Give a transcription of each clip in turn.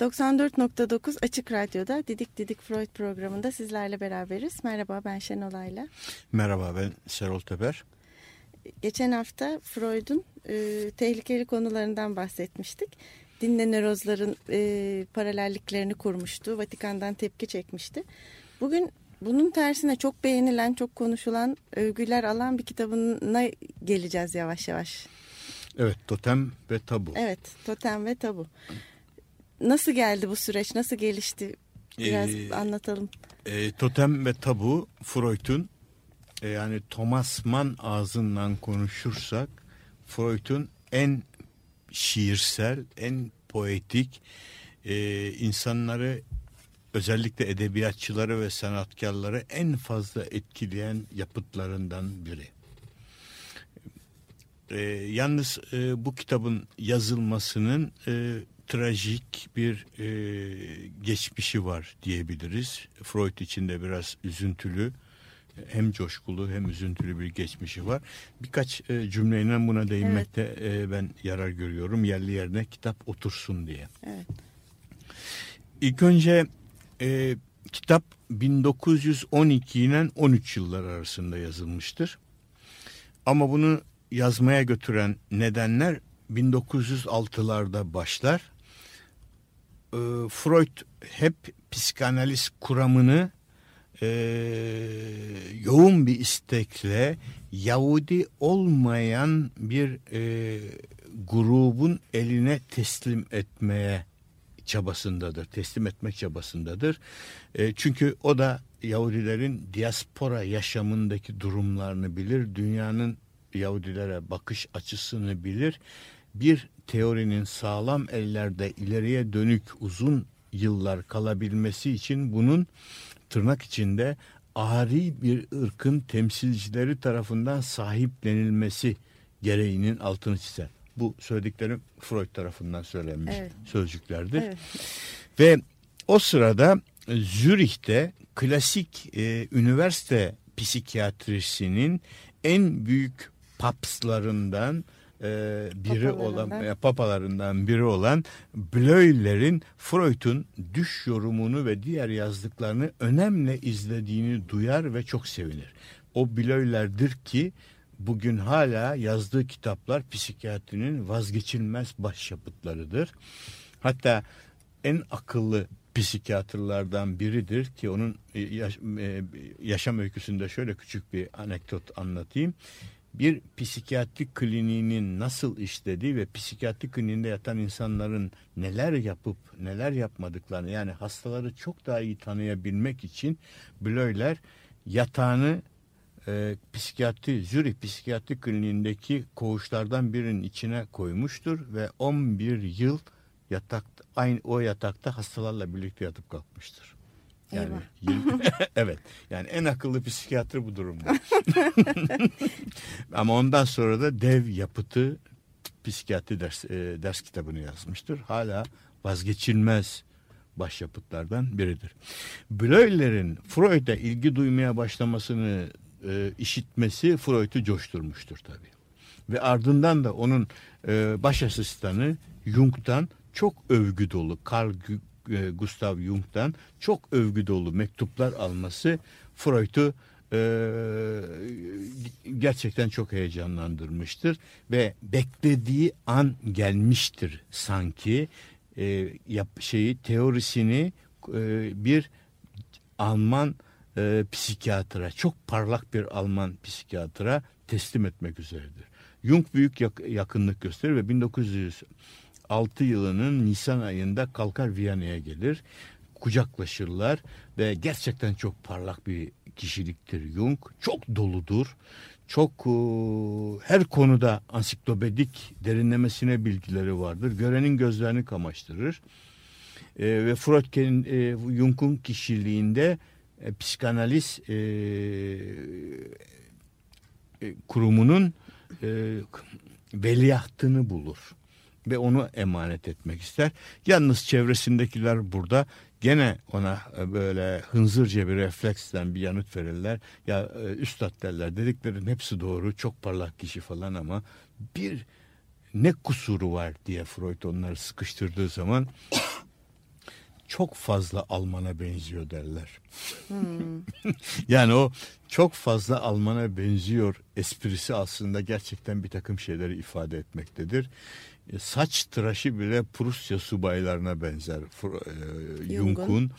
...94.9 Açık Radyo'da Didik Didik Freud programında sizlerle beraberiz. Merhaba ben Şenolay'la. Merhaba ben Serol Teber. Geçen hafta Freud'un e, tehlikeli konularından bahsetmiştik. Dinle nörozların e, paralelliklerini kurmuştu. Vatikan'dan tepki çekmişti. Bugün bunun tersine çok beğenilen, çok konuşulan, övgüler alan bir kitabına geleceğiz yavaş yavaş. Evet, Totem ve Tabu. Evet, Totem ve Tabu. Nasıl geldi bu süreç, nasıl gelişti? Biraz ee, anlatalım. E, Totem ve Tabu, Freud'un e, yani Thomas Mann ağzından konuşursak Freud'un en şiirsel, en poetik, e, insanları özellikle edebiyatçıları ve sanatkarları en fazla etkileyen yapıtlarından biri. E, yalnız e, bu kitabın yazılmasının e, trajik bir e, geçmişi var diyebiliriz. Freud için de biraz üzüntülü, hem coşkulu hem üzüntülü bir geçmişi var. Birkaç e, cümleyle buna değinmekte evet. e, ben yarar görüyorum. Yerli yerine kitap otursun diye. Evet. İlk önce e, kitap 1912 ile 13 yıllar arasında yazılmıştır. Ama bunu yazmaya götüren nedenler 1906'larda başlar. E, Freud hep psikanaliz kuramını e, yoğun bir istekle Yahudi olmayan bir e, grubun eline teslim etmeye çabasındadır, teslim etmek çabasındadır. E, çünkü o da Yahudilerin diaspora yaşamındaki durumlarını bilir, dünyanın Yahudilere bakış açısını bilir. Bir teorinin sağlam ellerde ileriye dönük uzun yıllar kalabilmesi için bunun tırnak içinde ari bir ırkın temsilcileri tarafından sahiplenilmesi gereğinin altını çizer. Bu söylediklerim Freud tarafından söylenmiş evet. sözcüklerdir. Evet. Ve o sırada Zürih'te klasik e, üniversite psikiyatrisinin en büyük papslarından e, biri olan e, papalarından biri olan Bleuler'in Freud'un düş yorumunu ve diğer yazdıklarını önemli izlediğini duyar ve çok sevinir. O Bleuler'dir ki bugün hala yazdığı kitaplar psikiyatrinin vazgeçilmez başyapıtlarıdır. Hatta en akıllı psikiyatrlardan biridir ki onun yaş, e, yaşam öyküsünde şöyle küçük bir anekdot anlatayım bir psikiyatrik kliniğinin nasıl işlediği ve psikiyatrik kliniğinde yatan insanların neler yapıp neler yapmadıklarını yani hastaları çok daha iyi tanıyabilmek için Bleuler yatağını e, psikiyatri Zürih Psikiyatri Kliniğindeki koğuşlardan birinin içine koymuştur ve 11 yıl yatak aynı o yatakta hastalarla birlikte yatıp kalkmıştır. Yani 20, evet. Yani en akıllı psikiyatri bu durumda. Ama ondan sonra da dev yapıtı psikiyatri ders, e, ders kitabını yazmıştır. Hala vazgeçilmez başyapıtlardan biridir. Bleuler'in Freud'a ilgi duymaya başlamasını e, işitmesi Freud'u coşturmuştur tabii. Ve ardından da onun e, baş asistanı Jung'dan çok övgü dolu Carl e, Gustav Jung'dan çok övgü dolu mektuplar alması Freud'u e, gerçekten çok heyecanlandırmıştır ve beklediği an gelmiştir sanki e, yap, şeyi teorisini e, bir Alman e, psikiyatra çok parlak bir Alman psikiyatra teslim etmek üzeredir. Jung büyük yak, yakınlık gösterir ve 1900 6 yılının Nisan ayında kalkar Viyana'ya gelir. Kucaklaşırlar ve gerçekten çok parlak bir kişiliktir Jung. Çok doludur. Çok e, her konuda ansiklopedik derinlemesine bilgileri vardır. Görenin gözlerini kamaştırır. E, ve Freud e, Jung'un kişiliğinde e, psikanaliz e, e, kurumunun e, veliahtını bulur ve onu emanet etmek ister. Yalnız çevresindekiler burada gene ona e, böyle hınzırca bir refleksten bir yanıt verirler. Ya e, üstad derler dediklerin hepsi doğru çok parlak kişi falan ama bir ne kusuru var diye Freud onları sıkıştırdığı zaman çok fazla Alman'a benziyor derler. Hmm. yani o çok fazla Alman'a benziyor esprisi aslında gerçekten bir takım şeyleri ifade etmektedir. E, saç tıraşı bile Prusya subaylarına benzer. E, Jung'un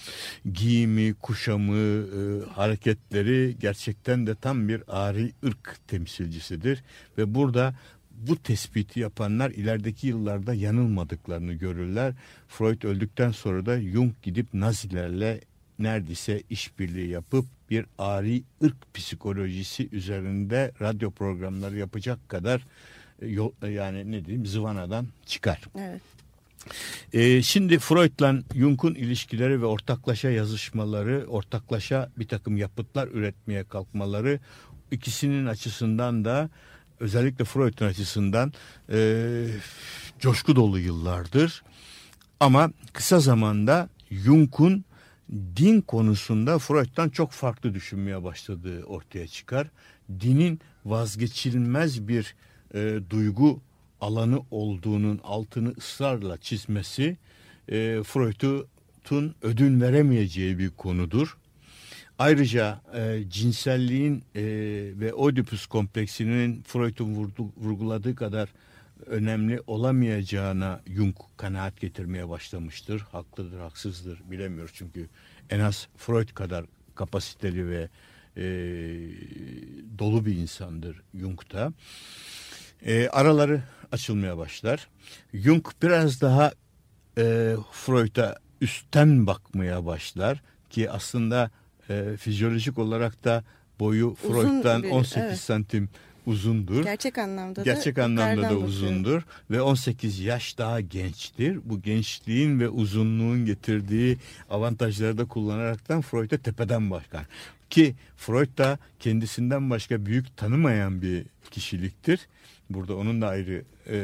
giyimi, kuşamı, e, hareketleri gerçekten de tam bir ari ırk temsilcisidir. Ve burada bu tespiti yapanlar ilerideki yıllarda yanılmadıklarını görürler. Freud öldükten sonra da Jung gidip Nazilerle neredeyse işbirliği yapıp bir ari ırk psikolojisi üzerinde radyo programları yapacak kadar yol, yani ne diyeyim zıvanadan çıkar. Evet. Ee, şimdi Freud'la Jung'un ilişkileri ve ortaklaşa yazışmaları, ortaklaşa bir takım yapıtlar üretmeye kalkmaları ikisinin açısından da özellikle Freud'un açısından e, coşku dolu yıllardır. Ama kısa zamanda Jung'un din konusunda Freud'dan çok farklı düşünmeye başladığı ortaya çıkar. Dinin vazgeçilmez bir e, duygu alanı olduğunun altını ısrarla çizmesi e, Freud'un ödün veremeyeceği bir konudur. Ayrıca e, cinselliğin e, ve Oedipus kompleksinin Freud'un vurguladığı kadar önemli olamayacağına Jung kanaat getirmeye başlamıştır. Haklıdır, haksızdır bilemiyoruz çünkü en az Freud kadar kapasiteli ve e, dolu bir insandır Jung da. E, araları açılmaya başlar. Jung biraz daha e, Freud'a üstten bakmaya başlar ki aslında e, fizyolojik olarak da boyu Uzun Freud'dan biri, 18 evet. santim uzundur. Gerçek anlamda Gerçek da anlamda da uzundur bakıyorum. ve 18 yaş daha gençtir. Bu gençliğin ve uzunluğun getirdiği avantajları da kullanaraktan Freud'a tepeden bakar. Ki Freud da kendisinden başka büyük tanımayan bir kişiliktir. Burada onun da ayrı e,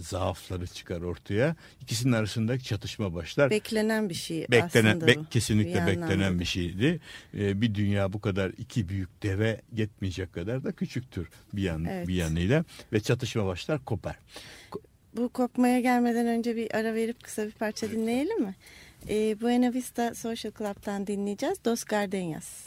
zaafları çıkar ortaya. İkisinin arasındaki çatışma başlar. Beklenen bir şey beklenen, aslında. Be, kesinlikle bir beklenen bir şeydi. E, bir dünya bu kadar iki büyük deve yetmeyecek kadar da küçüktür bir, yan, evet. bir yanıyla. Ve çatışma başlar kopar. Bu kopmaya gelmeden önce bir ara verip kısa bir parça dinleyelim mi? E, Buena Vista Social Club'tan dinleyeceğiz. Dos Gardenias.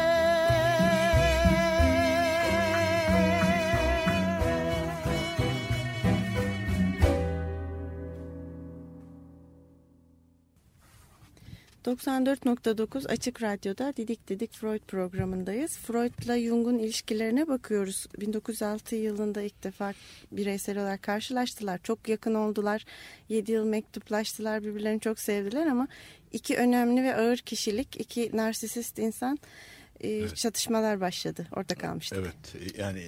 94.9 Açık Radyo'da Didik Didik Freud programındayız. Freud'la Jung'un ilişkilerine bakıyoruz. 1906 yılında ilk defa bireysel olarak karşılaştılar. Çok yakın oldular. 7 yıl mektuplaştılar. Birbirlerini çok sevdiler ama iki önemli ve ağır kişilik, iki narsisist insan e, çatışmalar başladı. Orada kalmıştık. Evet yani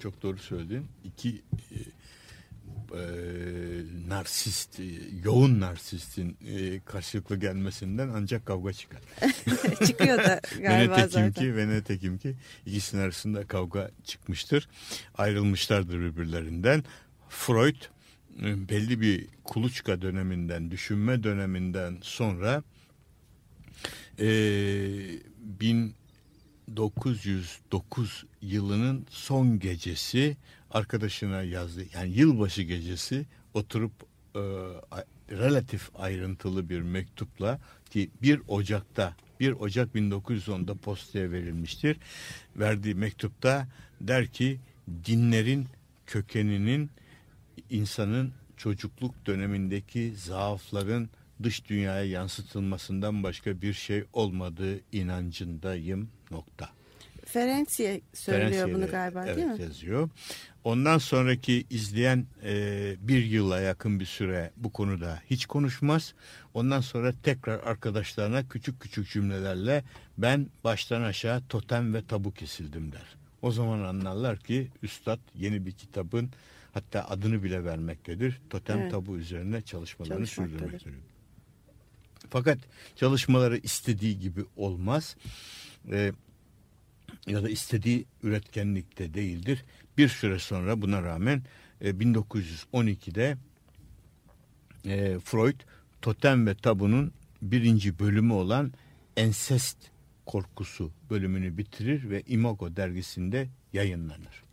çok doğru söyledin. İki e, narsist, e, yoğun narsistin e, karşılıklı gelmesinden ancak kavga çıkar. Çıkıyor da galiba ve zaten. ki ve ne tekim ki ikisinin arasında kavga çıkmıştır. Ayrılmışlardır birbirlerinden. Freud e, belli bir kuluçka döneminden, düşünme döneminden sonra e, 1909 yılının son gecesi arkadaşına yazdı. Yani yılbaşı gecesi oturup e, relatif ayrıntılı bir mektupla ki 1 Ocak'ta 1 Ocak 1910'da postaya verilmiştir. Verdiği mektupta der ki dinlerin kökeninin insanın çocukluk dönemindeki zaafların dış dünyaya yansıtılmasından başka bir şey olmadığı inancındayım nokta. Ferenciye söylüyor Ferenciye'de, bunu galiba evet, değil mi? yazıyor. Ondan sonraki izleyen e, bir yıla yakın bir süre bu konuda hiç konuşmaz. Ondan sonra tekrar arkadaşlarına küçük küçük cümlelerle ben baştan aşağı totem ve tabu kesildim der. O zaman anlarlar ki üstad yeni bir kitabın hatta adını bile vermektedir. Totem Evet. tabu üzerine çalışmalarını sürdürmektedir. Fakat çalışmaları istediği gibi olmaz. Ee, ya da istediği üretkenlikte değildir. Bir süre sonra buna rağmen e, 1912'de e, Freud Totem ve Tabu'nun birinci bölümü olan Ensest Korkusu bölümünü bitirir ve Imago dergisinde yayınlanır.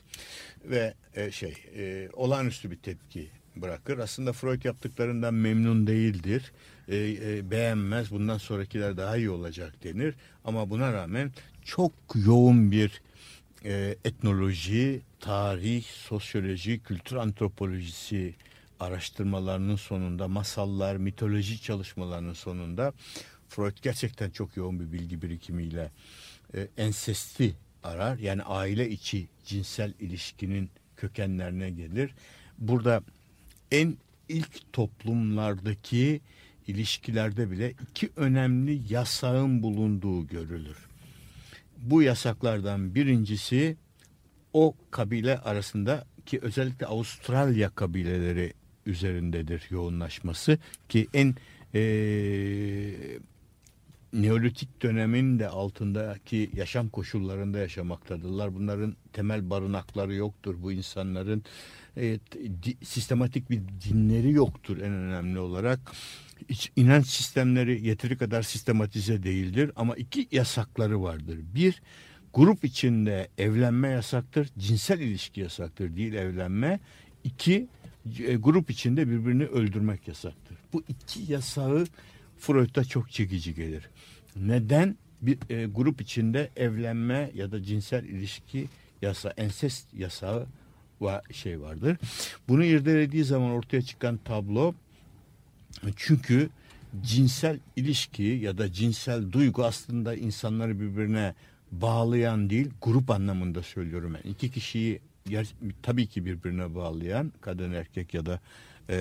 Ve e, şey e, olağanüstü bir tepki bırakır. Aslında Freud yaptıklarından memnun değildir. E, e, beğenmez. Bundan sonrakiler daha iyi olacak denir. Ama buna rağmen çok yoğun bir e, etnoloji, tarih, sosyoloji, kültür antropolojisi araştırmalarının sonunda, masallar, mitoloji çalışmalarının sonunda Freud gerçekten çok yoğun bir bilgi birikimiyle e, ensesti arar. Yani aile içi cinsel ilişkinin kökenlerine gelir. Burada en ilk toplumlardaki ilişkilerde bile iki önemli yasağın bulunduğu görülür. Bu yasaklardan birincisi o kabile arasında ki özellikle Avustralya kabileleri üzerindedir yoğunlaşması ki en eee Neolitik dönemin de altındaki yaşam koşullarında yaşamaktadırlar. Bunların temel barınakları yoktur. Bu insanların e, di- sistematik bir dinleri yoktur en önemli olarak. İç, inanç sistemleri yeteri kadar sistematize değildir ama iki yasakları vardır. Bir, grup içinde evlenme yasaktır, cinsel ilişki yasaktır değil evlenme. İki, e, grup içinde birbirini öldürmek yasaktır. Bu iki yasağı Freud'da çok çekici gelir. Neden bir e, grup içinde evlenme ya da cinsel ilişki yasa, ensest yasağı şey vardır. Bunu irdelediği zaman ortaya çıkan tablo çünkü cinsel ilişki ya da cinsel duygu aslında insanları birbirine bağlayan değil, grup anlamında söylüyorum ben. İki kişiyi tabii ki birbirine bağlayan kadın erkek ya da e,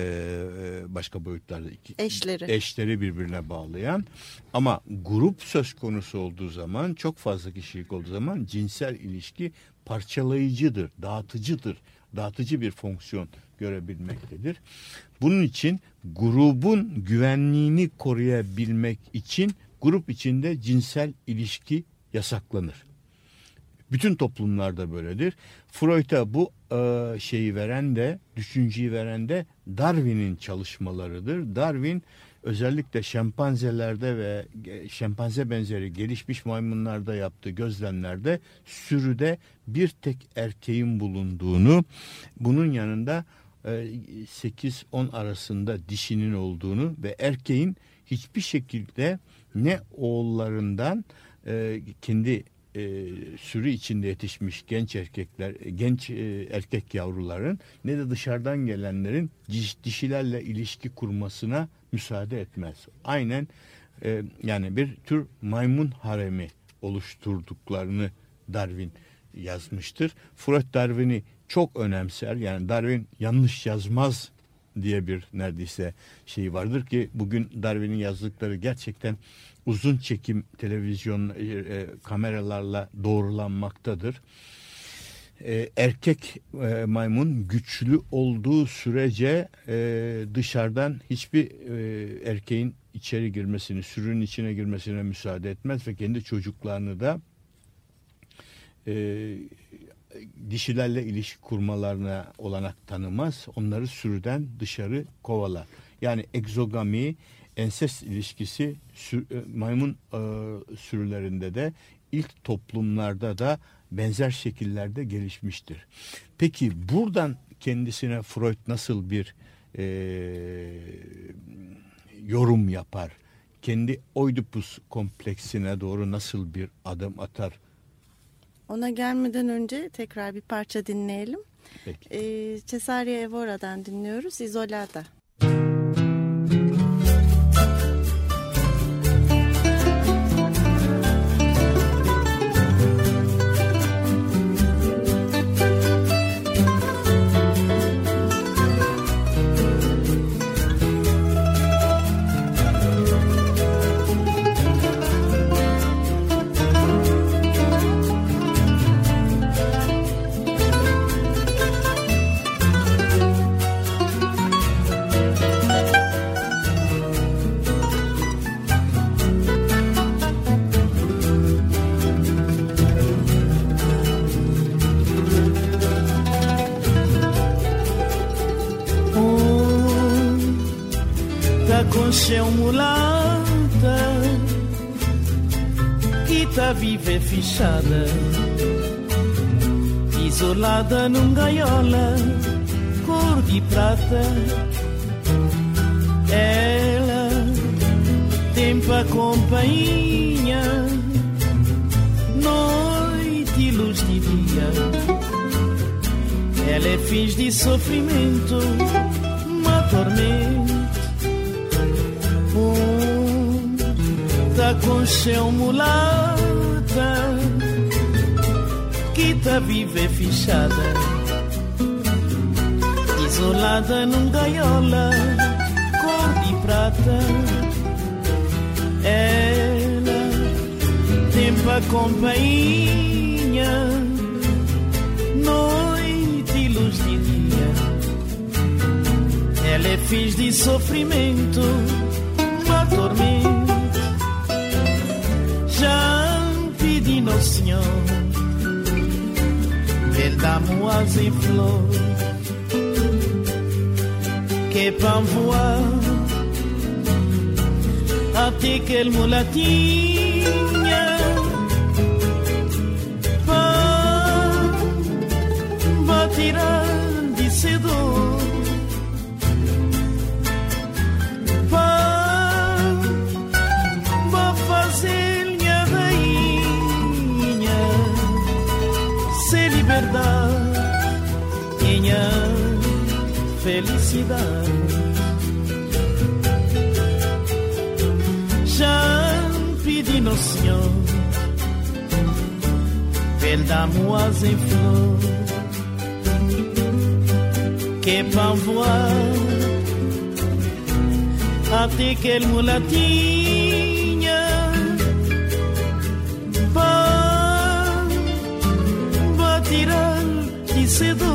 başka boyutlarda iki, Eşleri. eşleri birbirine bağlayan ama grup söz konusu olduğu zaman çok fazla kişilik olduğu zaman cinsel ilişki parçalayıcıdır, dağıtıcıdır, dağıtıcı bir fonksiyon görebilmektedir. Bunun için grubun güvenliğini koruyabilmek için grup içinde cinsel ilişki yasaklanır. Bütün toplumlarda böyledir. Freud'a bu e, şeyi veren de, düşünceyi veren de Darwin'in çalışmalarıdır. Darwin özellikle şempanzelerde ve şempanze benzeri gelişmiş maymunlarda yaptığı gözlemlerde sürüde bir tek erkeğin bulunduğunu, bunun yanında 8-10 e, arasında dişinin olduğunu ve erkeğin hiçbir şekilde ne oğullarından e, kendi e, sürü içinde yetişmiş genç erkekler, genç e, erkek yavruların ne de dışarıdan gelenlerin diş, dişilerle ilişki kurmasına müsaade etmez. Aynen e, yani bir tür maymun haremi oluşturduklarını Darwin yazmıştır. Freud Darwin'i çok önemser. Yani Darwin yanlış yazmaz diye bir neredeyse şey vardır ki bugün Darwin'in yazdıkları gerçekten uzun çekim televizyon e, e, kameralarla doğrulanmaktadır. E, erkek e, maymun güçlü olduğu sürece e, dışarıdan hiçbir e, erkeğin içeri girmesini, sürünün içine girmesine müsaade etmez ve kendi çocuklarını da e, dişilerle ilişki kurmalarına olanak tanımaz. Onları sürüden dışarı kovalar. Yani egzogami ensest ilişkisi sür, e, maymun e, sürülerinde de ilk toplumlarda da benzer şekillerde gelişmiştir. Peki buradan kendisine Freud nasıl bir e, yorum yapar? Kendi Oedipus kompleksine doğru nasıl bir adım atar? Ona gelmeden önce tekrar bir parça dinleyelim. Peki. Ee, Cesaria Evora'dan dinliyoruz. Isolada. Nasceu mulata que tá viva e fechada, isolada num gaiola, cor de prata. Ela tem pra companhia, noite e luz de dia. Ela é fins de sofrimento, uma tormenta com seu mulata que viva e fechada, isolada num gaiola cor de prata. Ela tem pra companhia noite e luz de dia. Ela é fiz de sofrimento, uma tormenta sueño del damois et flot que parfois applique el mulatín cidade. Champe de noção, perdamoas em flor, que pão voar, até que ele mulatinho. vencedor.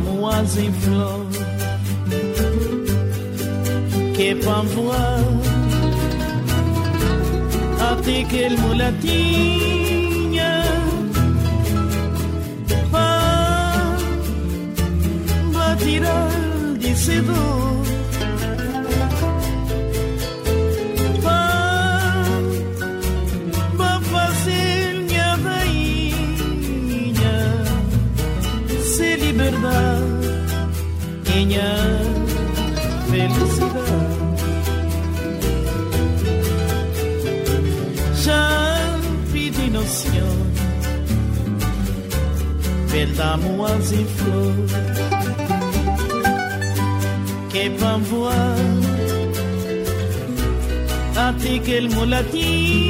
framboise em flor que parfois até que el mulatinha ah, va, va tirar de sedução verdad, niña felicidad. Já pedi noção, verdade, moas e flor, que vão voar até que ele mulatinho.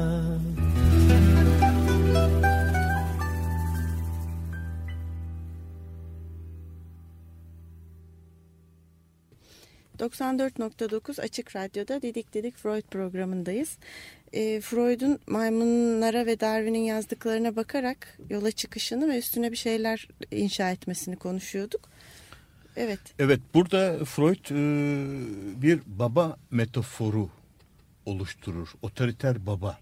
94.9 Açık Radyo'da Didik Didik Freud programındayız. E, Freud'un maymunlara ve Darwin'in yazdıklarına bakarak yola çıkışını ve üstüne bir şeyler inşa etmesini konuşuyorduk. Evet. Evet burada Freud e, bir baba metaforu oluşturur. Otoriter baba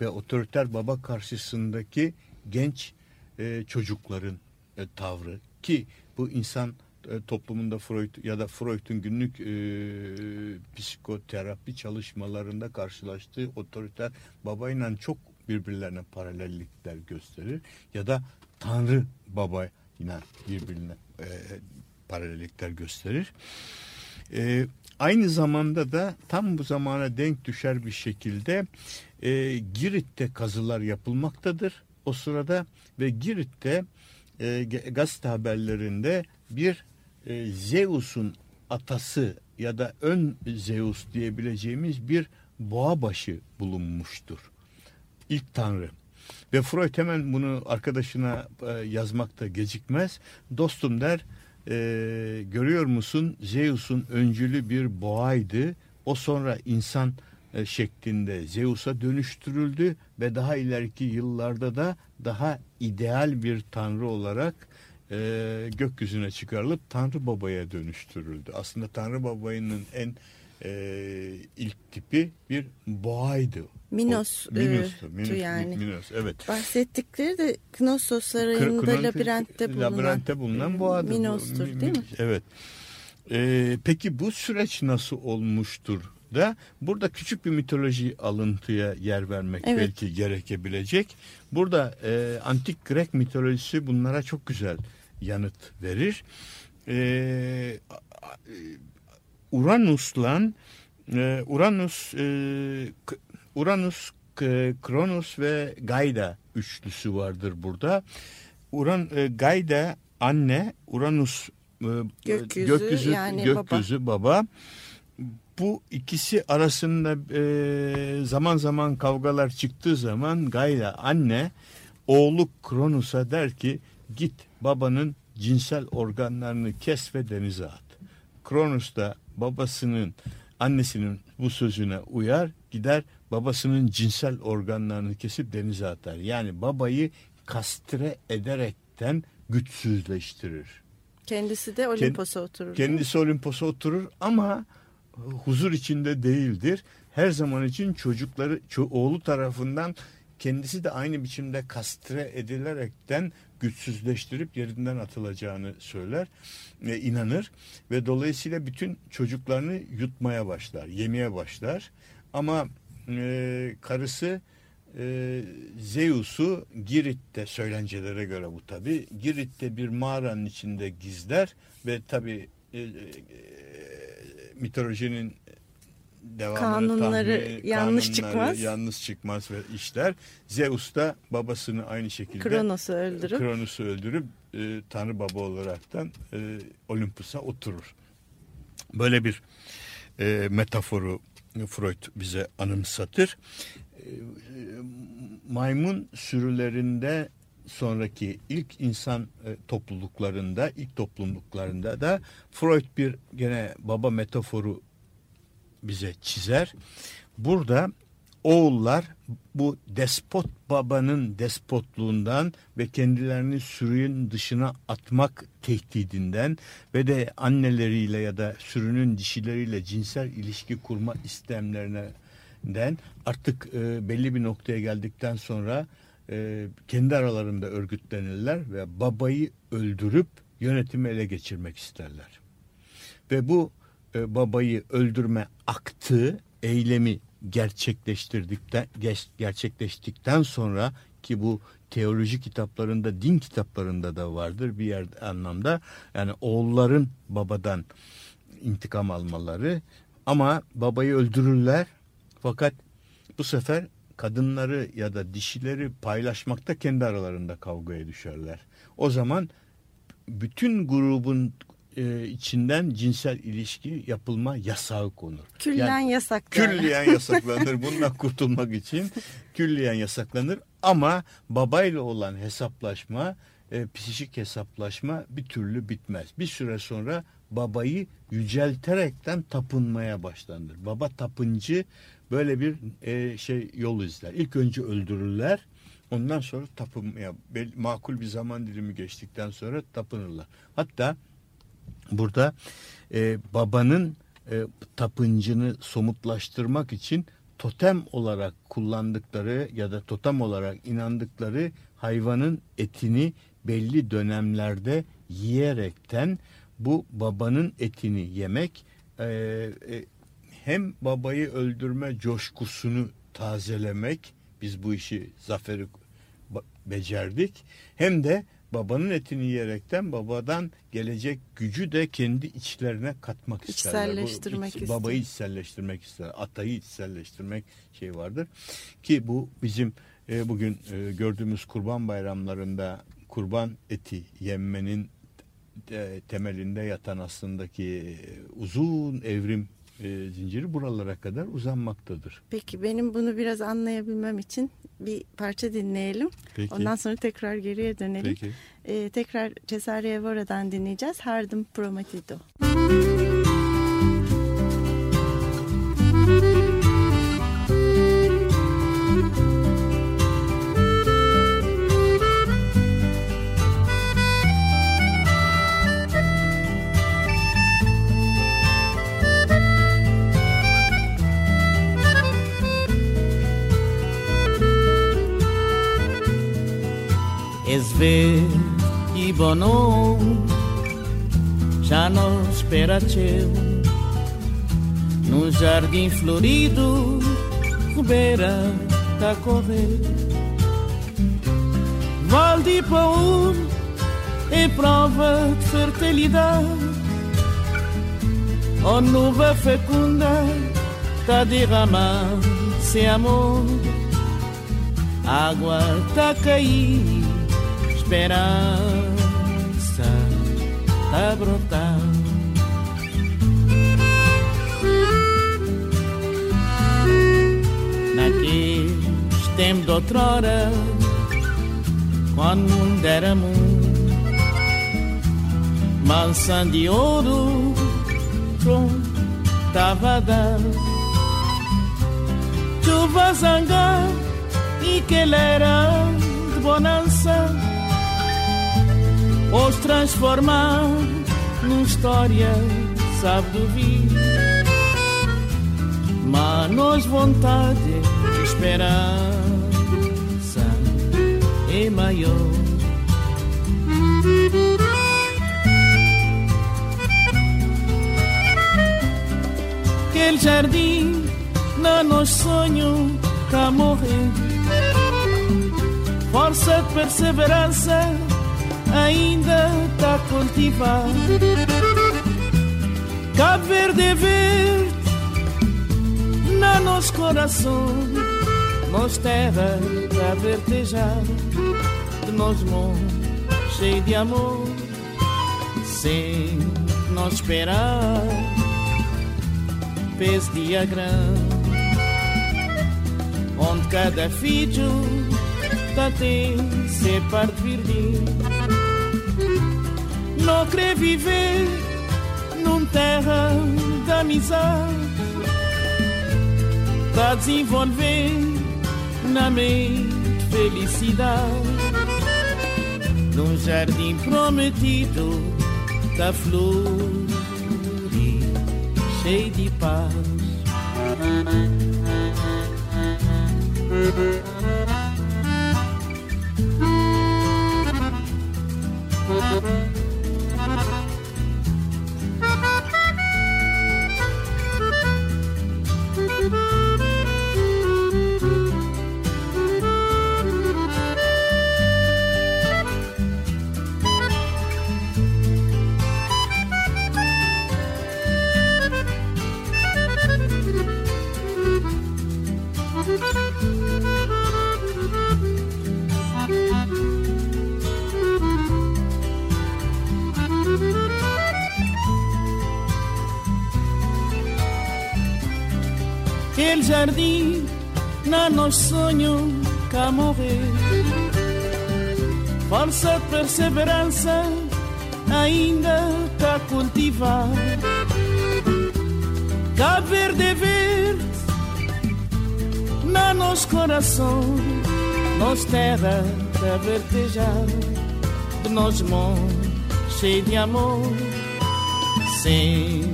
ve otoriter baba karşısındaki genç e, çocukların e, tavrı ki bu insan toplumunda Freud ya da Freud'un günlük e, psikoterapi çalışmalarında karşılaştığı otoriter babayla çok birbirlerine paralellikler gösterir ya da Tanrı babayla birbirine e, paralellikler gösterir. E, aynı zamanda da tam bu zamana denk düşer bir şekilde e, Girit'te kazılar yapılmaktadır. O sırada ve Girit'te e, gazete haberlerinde bir e, Zeus'un atası ya da ön Zeus diyebileceğimiz bir boğa başı bulunmuştur. İlk tanrı. Ve Freud hemen bunu arkadaşına e, yazmakta gecikmez. Dostum der, e, görüyor musun Zeus'un öncülü bir boğaydı. O sonra insan e, şeklinde Zeus'a dönüştürüldü ve daha ileriki yıllarda da daha ideal bir tanrı olarak e, gökyüzüne çıkarılıp Tanrı Baba'ya dönüştürüldü. Aslında Tanrı Baba'nın en e, ilk tipi bir boğaydı. Minos, o, Minos'tu, e, Minos, yani. Minos, evet. Bahsettikleri de Knossos Sarayı'nda Kır- labirentte bulunan, labirentte bulunan boğadır. bu. Minos'tur Mi- değil mi? Evet. Ee, peki bu süreç nasıl olmuştur da burada küçük bir mitoloji alıntıya yer vermek Evet. belki gerekebilecek. Burada e, antik Grek mitolojisi bunlara çok güzel yanıt verir. E, a- a- Uranus'la e, Uranus e, Uranus Kronos ve Gaida üçlüsü vardır burada. Uran e, Gaida anne, Uranus e, Gökyüzü, yani gökyüzü baba. bu ikisi arasında e, zaman zaman kavgalar çıktığı zaman Gayla anne oğlu Kronos'a der ki git babanın cinsel organlarını kes ve denize at. Kronos da babasının annesinin bu sözüne uyar gider babasının cinsel organlarını kesip denize atar. Yani babayı kastre ederekten güçsüzleştirir. Kendisi de Olimpos'a oturur. Kendisi Olimpos'a oturur ama huzur içinde değildir. Her zaman için çocukları ço- oğlu tarafından kendisi de aynı biçimde kastre edilerekten güçsüzleştirip yerinden atılacağını söyler ve inanır ve dolayısıyla bütün çocuklarını yutmaya başlar, yemeye başlar. Ama e, karısı e, Zeus'u Girit'te söylencelere göre bu tabi Girit'te bir mağaranın içinde gizler ve tabi e, e, mitolojinin devamını Kanunları tahmin- yanlış kanunları çıkmaz. yanlış çıkmaz ve işler Zeus da babasını aynı şekilde Kronos'u öldürüp Kronos'u öldürüp e, Tanrı Baba olaraktan e, Olympus'a oturur. Böyle bir e, metaforu Freud bize anımsatır. E, e, maymun sürülerinde sonraki ilk insan e, topluluklarında, ilk topluluklarında da Freud bir gene baba metaforu bize çizer. Burada oğullar bu despot babanın despotluğundan ve kendilerini sürünün dışına atmak tehdidinden ve de anneleriyle ya da sürünün dişileriyle cinsel ilişki kurma istemlerinden artık e, belli bir noktaya geldikten sonra e, kendi aralarında örgütlenirler ve babayı öldürüp yönetimi ele geçirmek isterler. Ve bu e, babayı öldürme aktı, eylemi gerçekleştirdikten gerçekleştikten sonra ki bu teoloji kitaplarında, din kitaplarında da vardır bir yer anlamda. Yani oğulların babadan intikam almaları ama babayı öldürürler fakat bu sefer kadınları ya da dişileri paylaşmakta kendi aralarında kavgaya düşerler. O zaman bütün grubun e, içinden cinsel ilişki yapılma yasağı konur. küllen Yani yasaklar. külliyen yasaklanır. Bundan kurtulmak için külliyen yasaklanır. Ama babayla olan hesaplaşma, e, psikik hesaplaşma bir türlü bitmez. Bir süre sonra babayı yücelterekten tapınmaya başlanır. Baba tapıncı böyle bir e, şey yol izler. İlk önce öldürürler. Ondan sonra tapınmaya makul bir zaman dilimi geçtikten sonra tapınırlar. Hatta burada e, babanın e, tapıncını somutlaştırmak için totem olarak kullandıkları ya da totem olarak inandıkları hayvanın etini belli dönemlerde yiyerekten bu babanın etini yemek e, e, hem babayı öldürme coşkusunu tazelemek biz bu işi zaferi becerdik hem de babanın etini yiyerekten babadan gelecek gücü de kendi içlerine katmak isterler. Bu İçselleştirmek iç- ister. Babayı içselleştirmek ister. Atayı içselleştirmek şey vardır. Ki bu bizim e, bugün e, gördüğümüz kurban bayramlarında kurban eti yenmenin e, temelinde yatan aslındaki e, uzun evrim e, zinciri buralara kadar uzanmaktadır. Peki benim bunu biraz anlayabilmem için bir parça dinleyelim. Peki. Ondan sonra tekrar geriye dönelim. Peki. Ee, tekrar Cesare Evora'dan dinleyeceğiz. Hardem Prometido. És bono já não espera teu. Num jardim florido beira a correr Val de Paul é prova de fertilidade. Ó nuva fecunda tá derramando sem amor. Água tá a cair esperança tá a brotar. Naqueles tempos de outrora, quando o mundo era mundo, mansão de ouro, prontava a dar. Chuva zangar e que ele era de bonança os transformar numa história, sabe do vir. Manos vontade, esperança é maior. Aquele jardim, na nos sonho, cá morrer. Força de perseverança, ainda tá cultivar. Cabo Verde é verde, na nosso coração, nos terra a vertejar, de nós mundo cheio de amor, sem nós esperar, fez dia grande, onde cada filho tá tem ser parte verde, não quer viver num terra da amizade tá desenvolver na mente felicidade. Num jardim prometido da flor cheio de paz. Aquele jardim, na nos sonho, cá morrer. De perseverança, ainda tá cultivar. Cabo Verde verde, na nos coração, nos terra da vertejar, de nós mundo cheio de amor, sem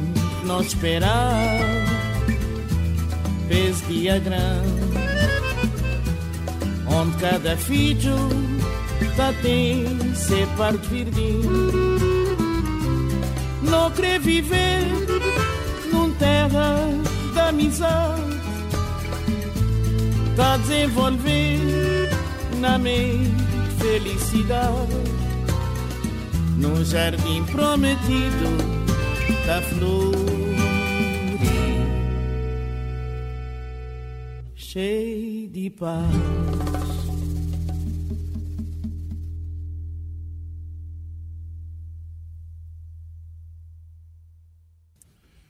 nós esperar fez dia grande, onde cada filho tá tem ser parte verde. Não quer viver num terra da amizade, tá desenvolver na mente felicidade, no jardim prometido da flor. Cheio de paz.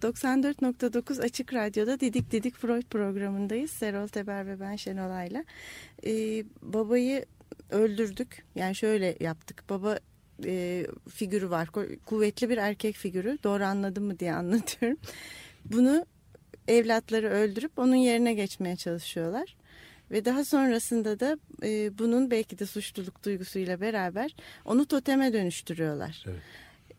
...94.9 Açık Radyo'da Didik Didik Freud programındayız. Serol Teber ve ben Şenolay'la. Ee, babayı öldürdük. Yani şöyle yaptık. Baba e, figürü var. Kuvvetli bir erkek figürü. Doğru anladım mı diye anlatıyorum. Bunu evlatları öldürüp onun yerine geçmeye çalışıyorlar. Ve daha sonrasında da e, bunun belki de suçluluk duygusuyla beraber onu toteme dönüştürüyorlar. Evet.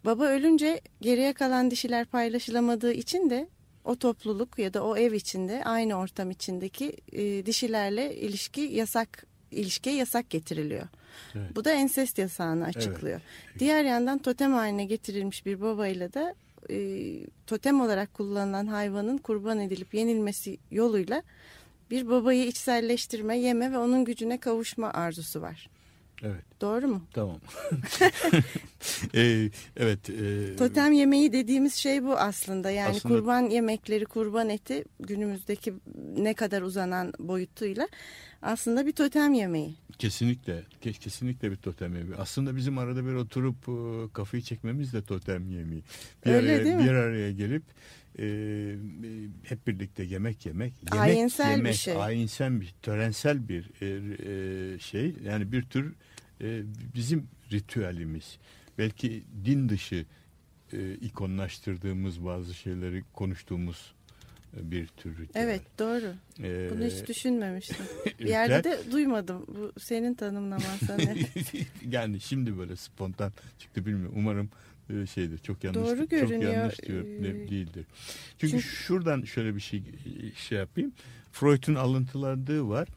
Baba ölünce geriye kalan dişiler paylaşılamadığı için de o topluluk ya da o ev içinde aynı ortam içindeki e, dişilerle ilişki yasak ilişkiye yasak getiriliyor. Evet. Bu da ensest yasağını açıklıyor. Diğer yandan totem haline getirilmiş bir babayla da e, totem olarak kullanılan hayvanın kurban edilip yenilmesi yoluyla bir babayı içselleştirme, yeme ve onun gücüne kavuşma arzusu var. Evet Doğru mu? tamam. Ee, evet. E, Totem yemeği dediğimiz şey bu aslında. Yani Aslında- kurban yemekleri, kurban eti günümüzdeki ne kadar uzanan boyutuyla aslında bir totem yemeği. Kesinlikle, ke- kesinlikle bir totem yemeği. Aslında bizim arada bir oturup e, kafayı çekmemiz de totem yemeği. Bir Öyle araya, değil mi? Bir araya gelip e, e, hep birlikte yemek yemek. yemek Ayinsel bir yemek, şey. Ayinsel bir, törensel bir e, e, şey. Yani bir tür e, bizim ritüelimiz. Belki din dışı e, ikonlaştırdığımız bazı şeyleri konuştuğumuz e, bir tür ritüel. Evet doğru. E, Bunu hiç düşünmemiştim. Bir yerde de duymadım. Bu senin tanımlaman sanırım. yani şimdi böyle spontan çıktı bilmiyorum. Umarım e, şeydir. Çok yanlış. Doğru çok görünüyor. yanlış diyor. Ee, değildir. Çünkü, çünkü- şuradan şöyle bir şey şey yapayım. Freud'un alıntıladığı var.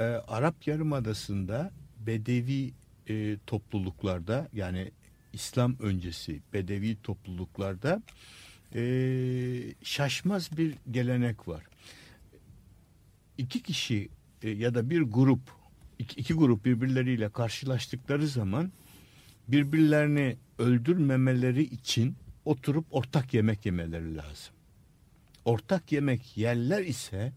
Ee, Arap Yarımadası'nda Bedevi e, topluluklarda yani İslam öncesi Bedevi topluluklarda e, şaşmaz bir gelenek var. İki kişi e, ya da bir grup iki, iki grup birbirleriyle karşılaştıkları zaman birbirlerini öldürmemeleri için oturup ortak yemek yemeleri lazım. Ortak yemek yerler ise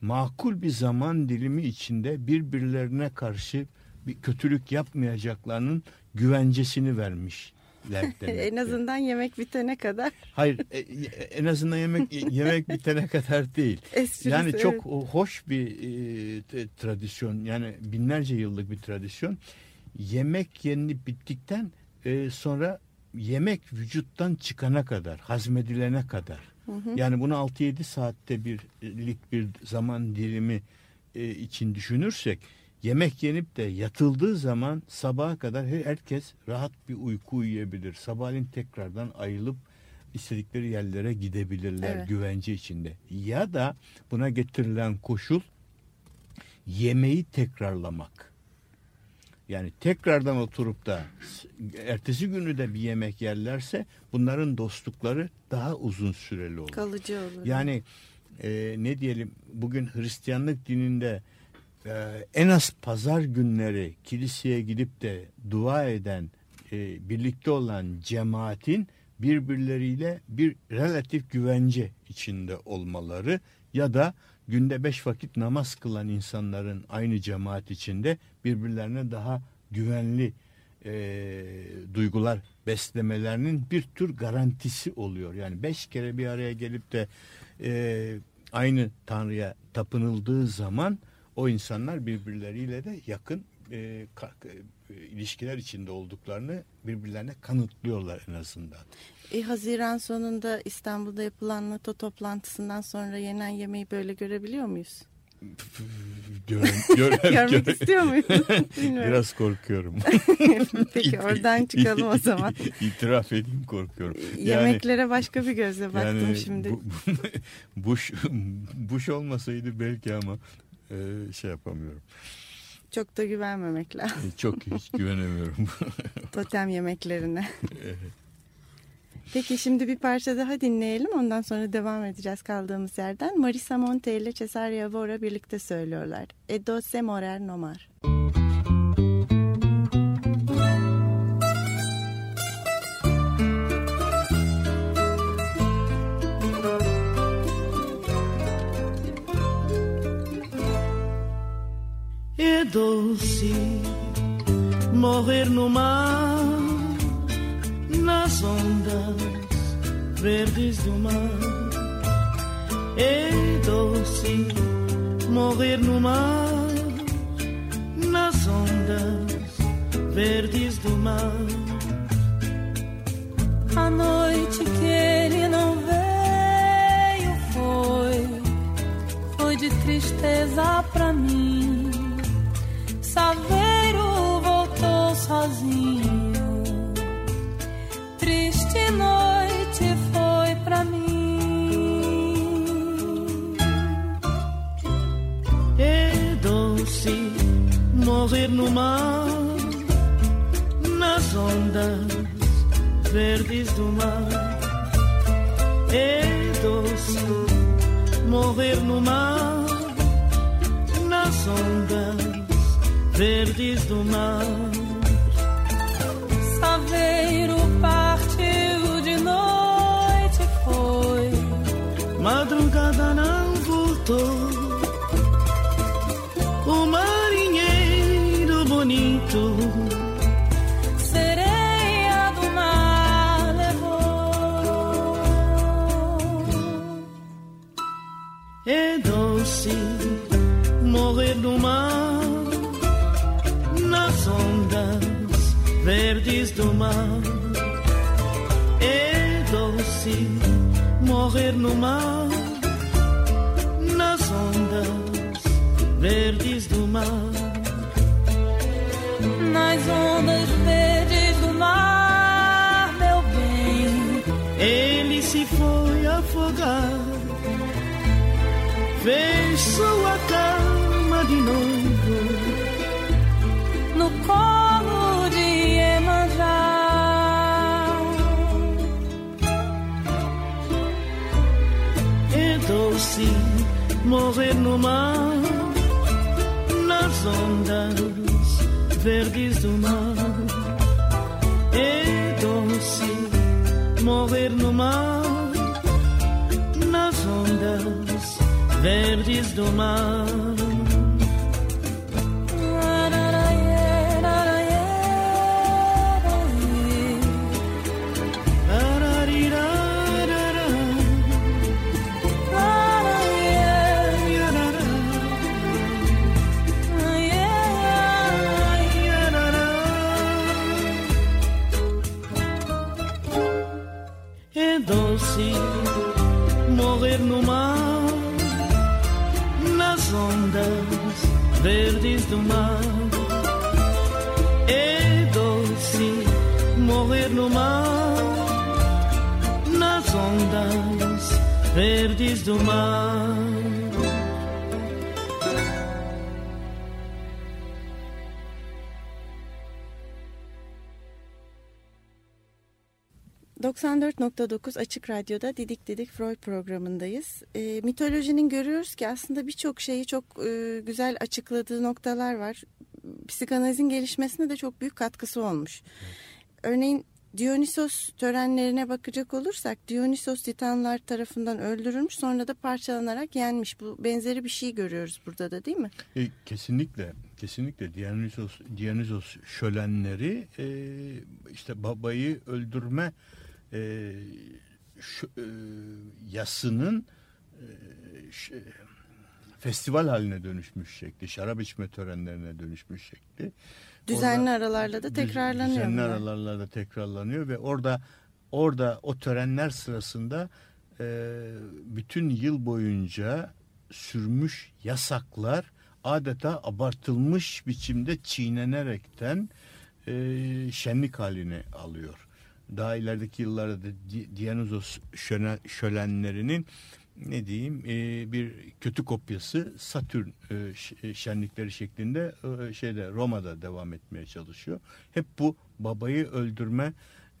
makul bir zaman dilimi içinde birbirlerine karşı bir kötülük yapmayacaklarının güvencesini demektir. en azından yemek bitene kadar Hayır, e, e, en azından yemek yemek bitene kadar değil. esprisi. Yani çok evet. hoş bir e, tradisyon. Yani binlerce yıllık bir tradisyon. Yemek yenilip bittikten e, sonra yemek vücuttan çıkana kadar, hazmedilene kadar. Yani bunu 6-7 saatte birlik bir zaman dilimi e, için düşünürsek yemek yenip de yatıldığı zaman sabaha kadar her- herkes rahat bir uyku uyuyabilir. Sabahleyin tekrardan ayılıp istedikleri yerlere gidebilirler Evet. güvence içinde. Ya da buna getirilen koşul yemeği tekrarlamak. Yani tekrardan oturup da ertesi günü de bir yemek yerlerse bunların dostlukları daha uzun süreli olur. kalıcı olur. Yani e, ne diyelim bugün Hristiyanlık dininde e, en az pazar günleri kiliseye gidip de dua eden e, birlikte olan cemaatin birbirleriyle bir relatif güvence içinde olmaları ya da günde beş vakit namaz kılan insanların aynı cemaat içinde birbirlerine daha güvenli e, duygular beslemelerinin bir tür garantisi oluyor. Yani beş kere bir araya gelip de e, aynı Tanrı'ya tapınıldığı zaman o insanlar birbirleriyle de yakın e, ka- e, ilişkiler içinde olduklarını birbirlerine kanıtlıyorlar en azından. E, Haziran sonunda İstanbul'da yapılan NATO toplantısından sonra yenen yemeği böyle görebiliyor muyuz? Gören, gören- Görmek gören- istiyor muyuz? Biraz korkuyorum. Peki oradan çıkalım o zaman. İtiraf edeyim korkuyorum. Yani- Yemeklere başka bir gözle baktım yani şimdi. Bu, Bush, Bush olmasaydı belki ama e, şey yapamıyorum. Çok da güvenmemek lazım E, Çok hiç güvenemiyorum. totem yemeklerine. Peki şimdi bir parça daha dinleyelim. Ondan sonra devam edeceğiz kaldığımız yerden. Marisa Monte ile Cesaria Vora birlikte söylüyorlar. Edo se morer nomar. É doce morrer no mar, nas ondas verdes do mar. É doce morrer no mar, nas ondas verdes do mar. A noite que ele não veio foi, foi de tristeza pra mim. Sozinho. Triste noite foi pra mim. É doce morrer no mar, nas ondas verdes do mar. É doce morrer no mar, nas ondas verdes do mar. Voltou. O marinheiro bonito. Sereia do mar levou. É doce morrer no mar, nas ondas verdes do mar. É doce morrer no mar, nas ondas verdes do mar. Nas ondas verdes do mar, meu bem. Ele se foi afogar, fez sua cama de novo. no colo Doce morrer no mar, nas ondas verdes do mar. É doce morrer no mar, nas ondas verdes do mar. Verdes do mar. É doce morrer no mar, nas ondas verdes do mar. 94.9 Açık Radyo'da Didik Didik Freud programındayız. E, mitolojinin görüyoruz ki aslında birçok şeyi çok e, güzel açıkladığı noktalar var. Psikanalizin gelişmesine de çok büyük katkısı olmuş. Örneğin Dionysos törenlerine bakacak olursak Dionysos titanlar tarafından öldürülmüş sonra da parçalanarak yenmiş. Bu benzeri bir şey görüyoruz burada da değil mi? E, kesinlikle, kesinlikle Dionysos, Dionysos şölenleri e, işte babayı öldürme e, şu, e, yasının e, festival haline dönüşmüş şekli, şarap içme törenlerine dönüşmüş şekli. Düzenli Orada- aralarla da tekrarlanıyor. Düzenli bunlar. aralarla da tekrarlanıyor ve orada orada o törenler sırasında e, bütün yıl boyunca sürmüş yasaklar adeta abartılmış biçimde çiğnenerekten e, şenlik halini alıyor. Daha ilerideki yıllarda da Di- Dionysos şölen, şölenlerinin ne diyeyim e, bir kötü kopyası Satürn e, e, şenlikleri şeklinde e, şeyde Roma'da devam etmeye çalışıyor. Hep bu babayı öldürme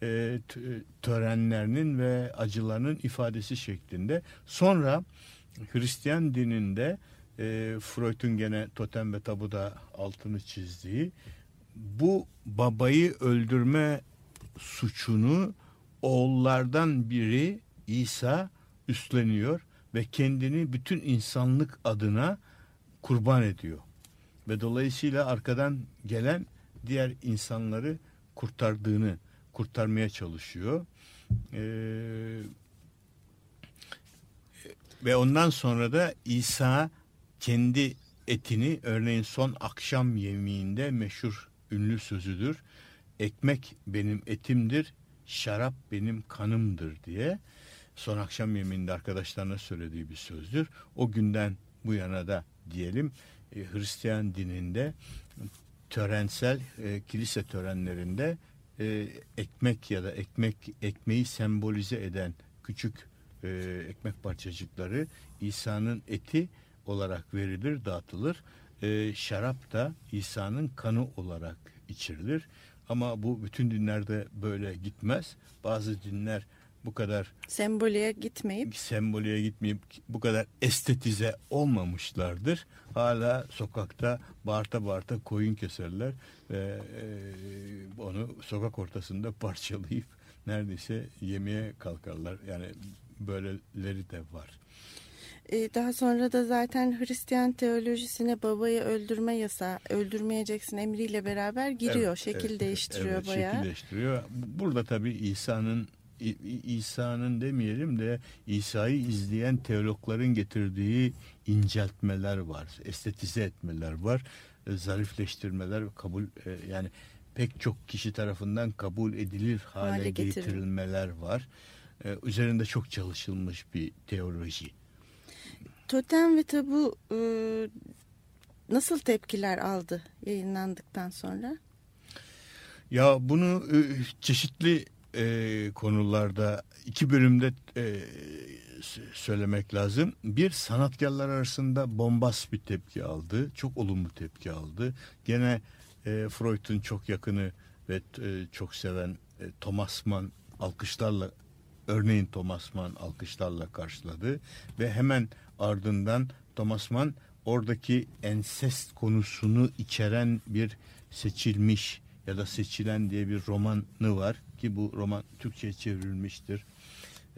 e, t- törenlerinin ve acılarının ifadesi şeklinde. Sonra Hristiyan dininde e, Freud'un gene totem ve tabuda altını çizdiği bu babayı öldürme suçunu oğullardan biri İsa üstleniyor ve kendini bütün insanlık adına kurban ediyor. Ve dolayısıyla arkadan gelen diğer insanları kurtardığını, kurtarmaya çalışıyor. Ee, ve ondan sonra da İsa kendi etini örneğin son akşam yemeğinde meşhur ünlü sözüdür. Ekmek benim etimdir, şarap benim kanımdır diye son akşam yemeğinde arkadaşlarına söylediği bir sözdür. O günden bu yana da diyelim e, Hristiyan dininde törensel e, kilise törenlerinde e, ekmek ya da ekmek ekmeği sembolize eden küçük ekmek parçacıkları İsa'nın eti olarak verilir, dağıtılır. Şarap da İsa'nın kanı olarak içirilir. Ama bu bütün dinlerde böyle gitmez. Bazı dinler bu kadar Semboliye gitmeyip semboliye gitmeyip bu kadar estetize olmamışlardır. Hala sokakta bağırta bağırta koyun keserler ve e, onu sokak ortasında parçalayıp neredeyse yemeye kalkarlar. Yani böyleleri de var. E, daha sonra da zaten Hristiyan teolojisine babayı öldürme yasağı, öldürmeyeceksin emriyle beraber giriyor. Evet, şekil evet, değiştiriyor evet, bayağı. Şekil değiştiriyor. Burada tabii İsa'nın İsa'nın demeyelim de İsa'yı izleyen teologların getirdiği inceltmeler var, estetize etmeler var, e, zarifleştirmeler kabul e, yani pek çok kişi tarafından kabul edilir hale, Hale getirin- getirilmeler var. E, üzerinde çok çalışılmış bir teoloji. Totem ve Tabu e, nasıl tepkiler aldı yayınlandıktan sonra? Ya bunu e, çeşitli e, konularda iki bölümde e, söylemek lazım. Bir sanatkarlar arasında bombast bir tepki aldı. Çok olumlu tepki aldı. Gene e, Freud'un çok yakını ve e, çok seven e, Thomas Mann alkışlarla örneğin Thomas Mann alkışlarla karşıladı ve hemen ardından Thomas Mann oradaki ensest konusunu içeren bir seçilmiş ya da seçilen diye bir romanı var ki bu roman Türkçe'ye çevrilmiştir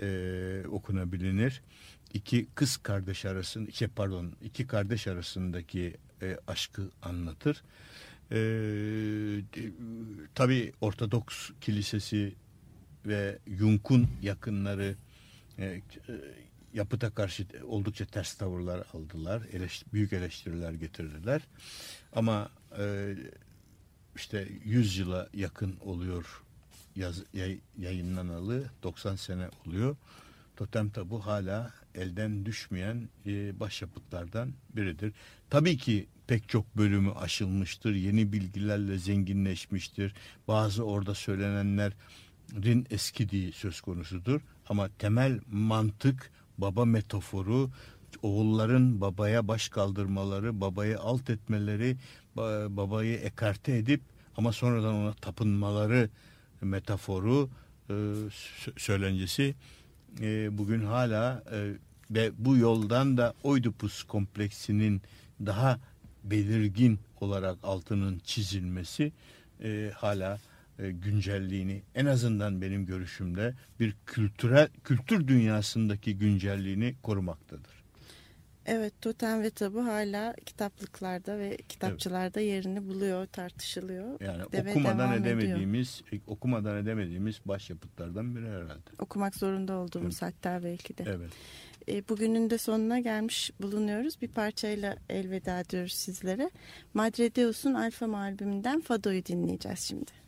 ee, okunabilir. İki kız kardeş arasında, iki pardon, iki kardeş arasındaki e, aşkı anlatır. Ee, tabi Ortodoks Kilisesi ve Jung'un yakınları e, yapıta karşı oldukça ters tavırlar aldılar. Eleş, büyük eleştiriler getirdiler. Ama e, işte 100 yıla yakın oluyor yaz, yay, yayınlanalı 90 sene oluyor. Totem Tabu hala elden düşmeyen e, başyapıtlardan biridir. Tabii ki pek çok bölümü aşılmıştır. Yeni bilgilerle zenginleşmiştir. Bazı orada söylenenlerin eskidiği söz konusudur. Ama temel mantık baba metaforu oğulların babaya baş kaldırmaları, babayı alt etmeleri, ba- babayı ekarte edip ama sonradan ona tapınmaları metaforu e, sö- söylencesi. E, bugün hala e, ve bu yoldan da Oidipus kompleksinin daha belirgin olarak altının çizilmesi e, hala e, güncelliğini en azından benim görüşümde bir kültürel kültür dünyasındaki güncelliğini korumaktadır. Evet Totem ve Tabu hala kitaplıklarda ve kitapçılarda yerini buluyor, tartışılıyor. Yani de ve okumadan ediyor. edemediğimiz e, okumadan edemediğimiz başyapıtlardan biri herhalde. Okumak zorunda olduğumuz hatta belki de. Evet. E, bugünün de sonuna gelmiş bulunuyoruz. Bir parçayla elveda diyoruz sizlere. Madre Deus'un Alfa albümünden Fado'yu dinleyeceğiz şimdi.